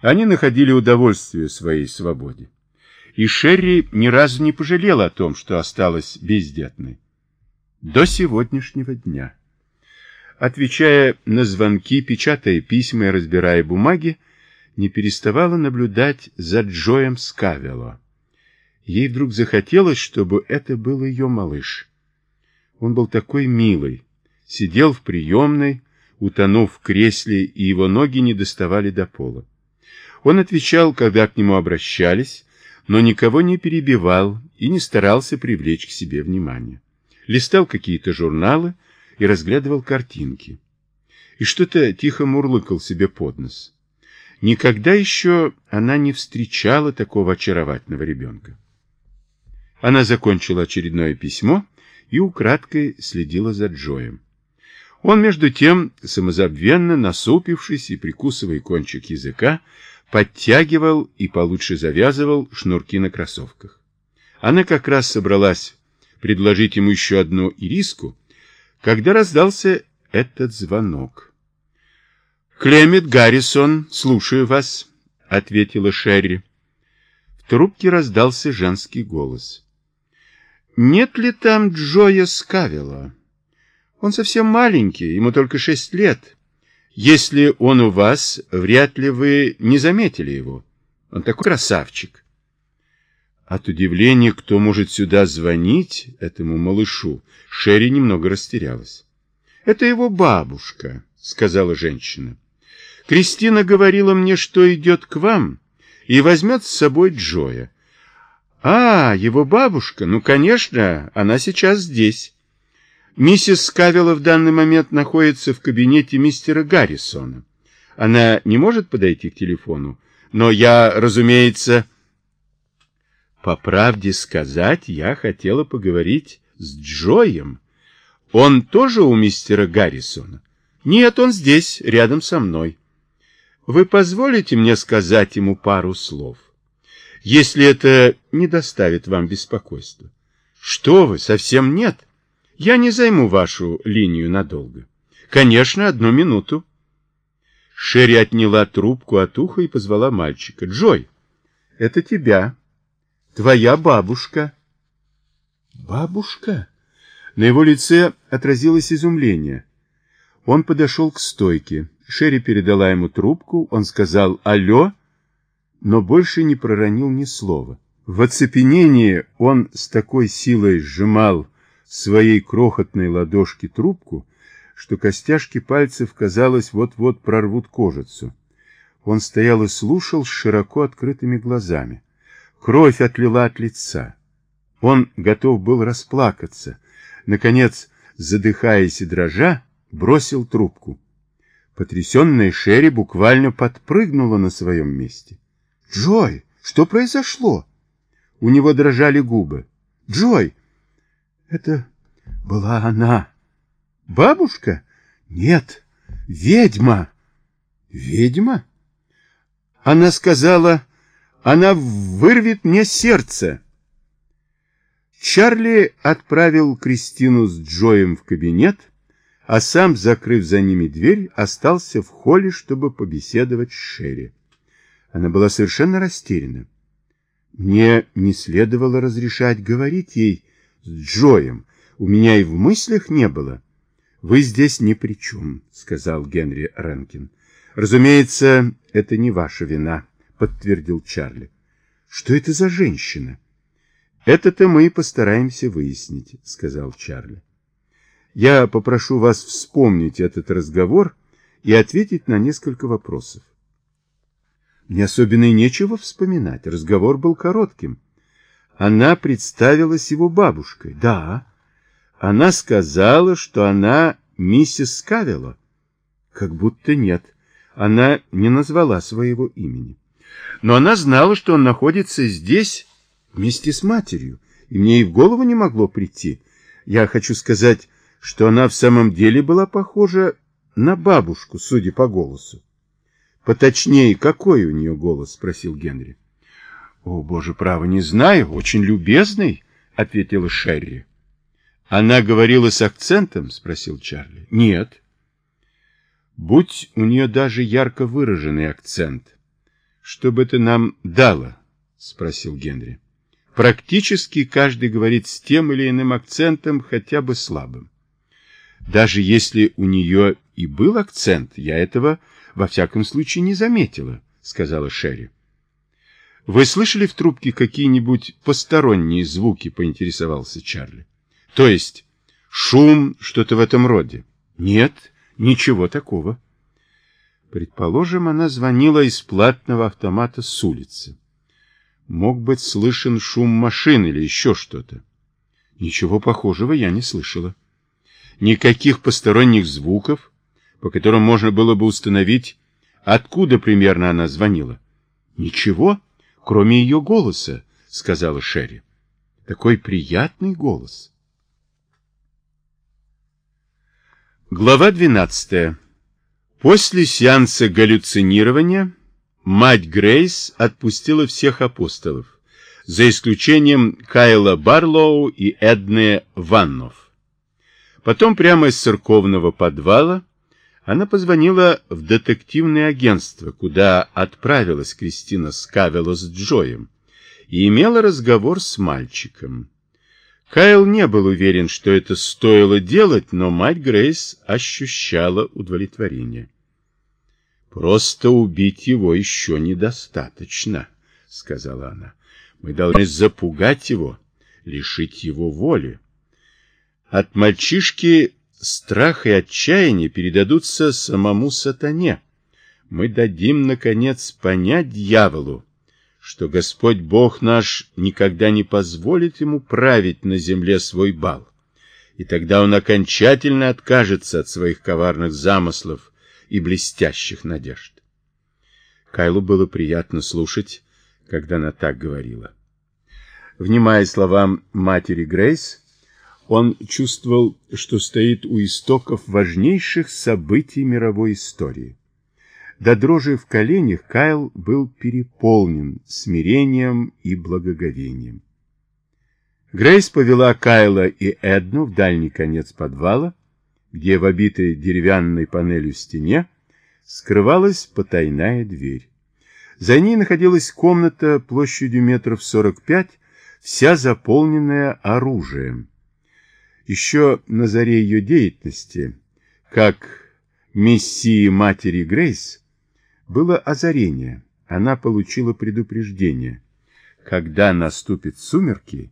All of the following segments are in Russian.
Они находили удовольствие своей свободе. И Шерри ни разу не пожалела о том, что осталась бездетной. До сегодняшнего дня. Отвечая на звонки, печатая письма и разбирая бумаги, не переставала наблюдать за Джоем Скавело. Ей вдруг захотелось, чтобы это был ее малыш. Он был такой милый, сидел в приемной, утонув в кресле, и его ноги не доставали до пола. Он отвечал, когда к нему обращались, но никого не перебивал и не старался привлечь к себе внимание. Листал какие-то журналы и разглядывал картинки. И что-то тихо мурлыкал себе под нос. Никогда еще она не встречала такого очаровательного ребенка. Она закончила очередное письмо и украдкой следила за Джоем. Он, между тем, самозабвенно насупившись и прикусывая кончик языка, подтягивал и получше завязывал шнурки на кроссовках. Она как раз собралась предложить ему еще одну ириску, когда раздался этот звонок. «Клемет Гаррисон, слушаю вас», — ответила Шерри. В трубке раздался женский голос. «Нет ли там Джоя Скавела? Он совсем маленький, ему только шесть лет». Если он у вас, вряд ли вы не заметили его. Он такой красавчик. От удивления, кто может сюда звонить этому малышу, Шерри немного растерялась. «Это его бабушка», — сказала женщина. «Кристина говорила мне, что идет к вам и возьмет с собой Джоя». «А, его бабушка? Ну, конечно, она сейчас здесь». Миссис Скавела в данный момент находится в кабинете мистера Гаррисона. Она не может подойти к телефону, но я, разумеется... По правде сказать, я хотела поговорить с Джоем. Он тоже у мистера Гаррисона? Нет, он здесь, рядом со мной. Вы позволите мне сказать ему пару слов? Если это не доставит вам беспокойства. Что вы, совсем нет. Я не займу вашу линию надолго. Конечно, одну минуту. Шерри отняла трубку от уха и позвала мальчика. Джой, это тебя. Твоя бабушка. Бабушка? На его лице отразилось изумление. Он подошел к стойке. Шерри передала ему трубку. Он сказал «Алло», но больше не проронил ни слова. В оцепенении он с такой силой сжимал своей крохотной ладошки трубку, что костяшки пальцев, казалось, вот-вот прорвут кожицу. Он стоял и слушал с широко открытыми глазами. Кровь отлила от лица. Он готов был расплакаться. Наконец, задыхаясь и дрожа, бросил трубку. Потрясенная Шерри буквально подпрыгнула на своем месте. «Джой, что произошло?» У него дрожали губы. «Джой, это была она. Бабушка? Нет, ведьма. Ведьма? Она сказала, она вырвет мне сердце. Чарли отправил Кристину с Джоем в кабинет, а сам, закрыв за ними дверь, остался в холле, чтобы побеседовать с Шерри. Она была совершенно растеряна. Мне не следовало разрешать говорить ей, с Джоем у меня и в мыслях не было. Вы здесь ни при чем, сказал Генри Ренкин. Разумеется, это не ваша вина, подтвердил Чарли. Что это за женщина? Это-то мы и постараемся выяснить, сказал Чарли. Я попрошу вас вспомнить этот разговор и ответить на несколько вопросов. Мне особенно и нечего вспоминать. Разговор был коротким. Она представилась его бабушкой. Да, она сказала, что она миссис Скавелла. Как будто нет. Она не назвала своего имени. Но она знала, что он находится здесь вместе с матерью, и мне и в голову не могло прийти. Я хочу сказать, что она в самом деле была похожа на бабушку, судя по голосу. Поточнее, какой у нее голос? спросил Генри. «О, боже, право, не знаю, очень любезный», — ответила Шерри. «Она говорила с акцентом?» — спросил Чарли. «Нет». «Будь у нее даже ярко выраженный акцент, что бы это нам дало? Спросил Генри. Практически каждый говорит с тем или иным акцентом, хотя бы слабым. Даже если у нее и был акцент, я этого во всяком случае не заметила, сказала Шерри. Вы слышали в трубке какие-нибудь посторонние звуки, поинтересовался Чарли. То есть шум, что-то в этом роде? Нет, ничего такого. Предположим, она звонила из платного автомата с улицы. Мог быть слышен шум машин или еще что-то. Ничего похожего я не слышала. Никаких посторонних звуков, по которым можно было бы установить, откуда примерно она звонила. Ничего, кроме ее голоса, сказала Шерри. Такой приятный голос. Глава двенадцатая. После сеанса галлюцинирования мать Грейс отпустила всех апостолов, за исключением Кайла Барлоу и Эдны Ваннов. Потом прямо из церковного подвала она позвонила в детективное агентство, куда отправилась Кристина Скавело с Джоем, и имела разговор с мальчиком. Кайл не был уверен, что это стоило делать, но мать Грейс ощущала удовлетворение. «Просто убить его еще недостаточно», — сказала она. «Мы должны запугать его, лишить его воли. От мальчишки страх и отчаяние передадутся самому сатане. Мы дадим, наконец, понять дьяволу, что Господь Бог наш никогда не позволит ему править на земле свой бал, и тогда он окончательно откажется от своих коварных замыслов и блестящих надежд. Кайлу было приятно слушать, когда она так говорила. Внимая словам матери Грейс, он чувствовал, что стоит у истоков важнейших событий мировой истории. До дрожи в коленях Кайл был переполнен смирением и благоговением. Грейс повела Кайла и Эдну в дальний конец подвала, где в обитой деревянной панелью стене скрывалась потайная дверь. За ней находилась комната площадью метров сорок пять, вся заполненная оружием. Еще на заре ее деятельности, как мессии матери Грейс, было озарение. Она получила предупреждение. Когда наступят сумерки,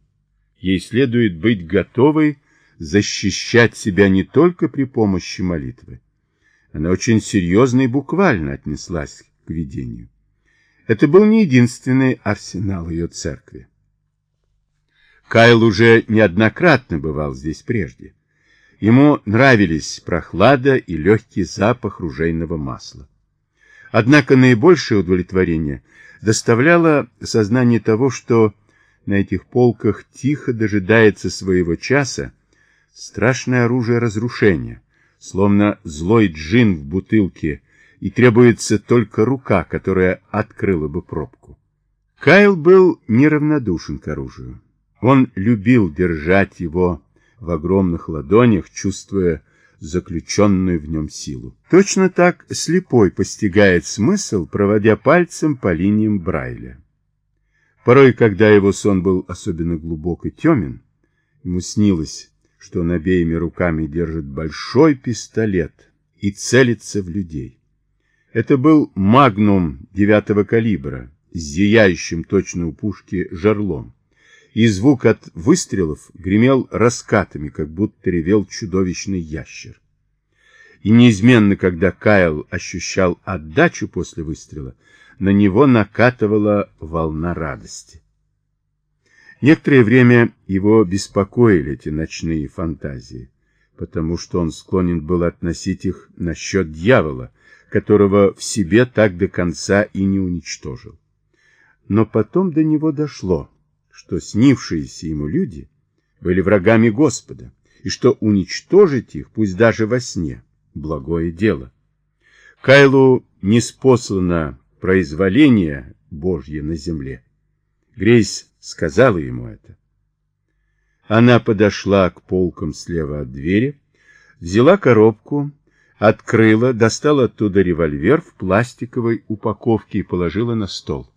ей следует быть готовой защищать себя не только при помощи молитвы. Она очень серьезно и буквально отнеслась к видению. Это был не единственный арсенал ее церкви. Кайл уже неоднократно бывал здесь прежде. Ему нравились прохлада и легкий запах ружейного масла. Однако наибольшее удовлетворение доставляло сознание того, что на этих полках тихо дожидается своего часа страшное оружие разрушения, словно злой джин в бутылке, и требуется только рука, которая открыла бы пробку. Кайл был неравнодушен к оружию. Он любил держать его в огромных ладонях, чувствуя заключенную в нем силу. Точно так слепой постигает смысл, проводя пальцем по линиям Брайля. Порой, когда его сон был особенно глубок и темен, ему снилось, что он обеими руками держит большой пистолет и целится в людей. Это был магнум девятого калибра зияющим точно у пушки жерлом и звук от выстрелов гремел раскатами, как будто ревел чудовищный ящер. И неизменно, когда Кайл ощущал отдачу после выстрела, на него накатывала волна радости. Некоторое время его беспокоили эти ночные фантазии, потому что он склонен был относить их насчет дьявола, которого в себе так до конца и не уничтожил. Но потом до него дошло, что снившиеся ему люди были врагами Господа, и что уничтожить их, пусть даже во сне, благое дело. Кайлу не спослано произволение Божье на земле. Грейс сказала ему это. Она подошла к полкам слева от двери, взяла коробку, открыла, достала оттуда револьвер в пластиковой упаковке и положила на стол.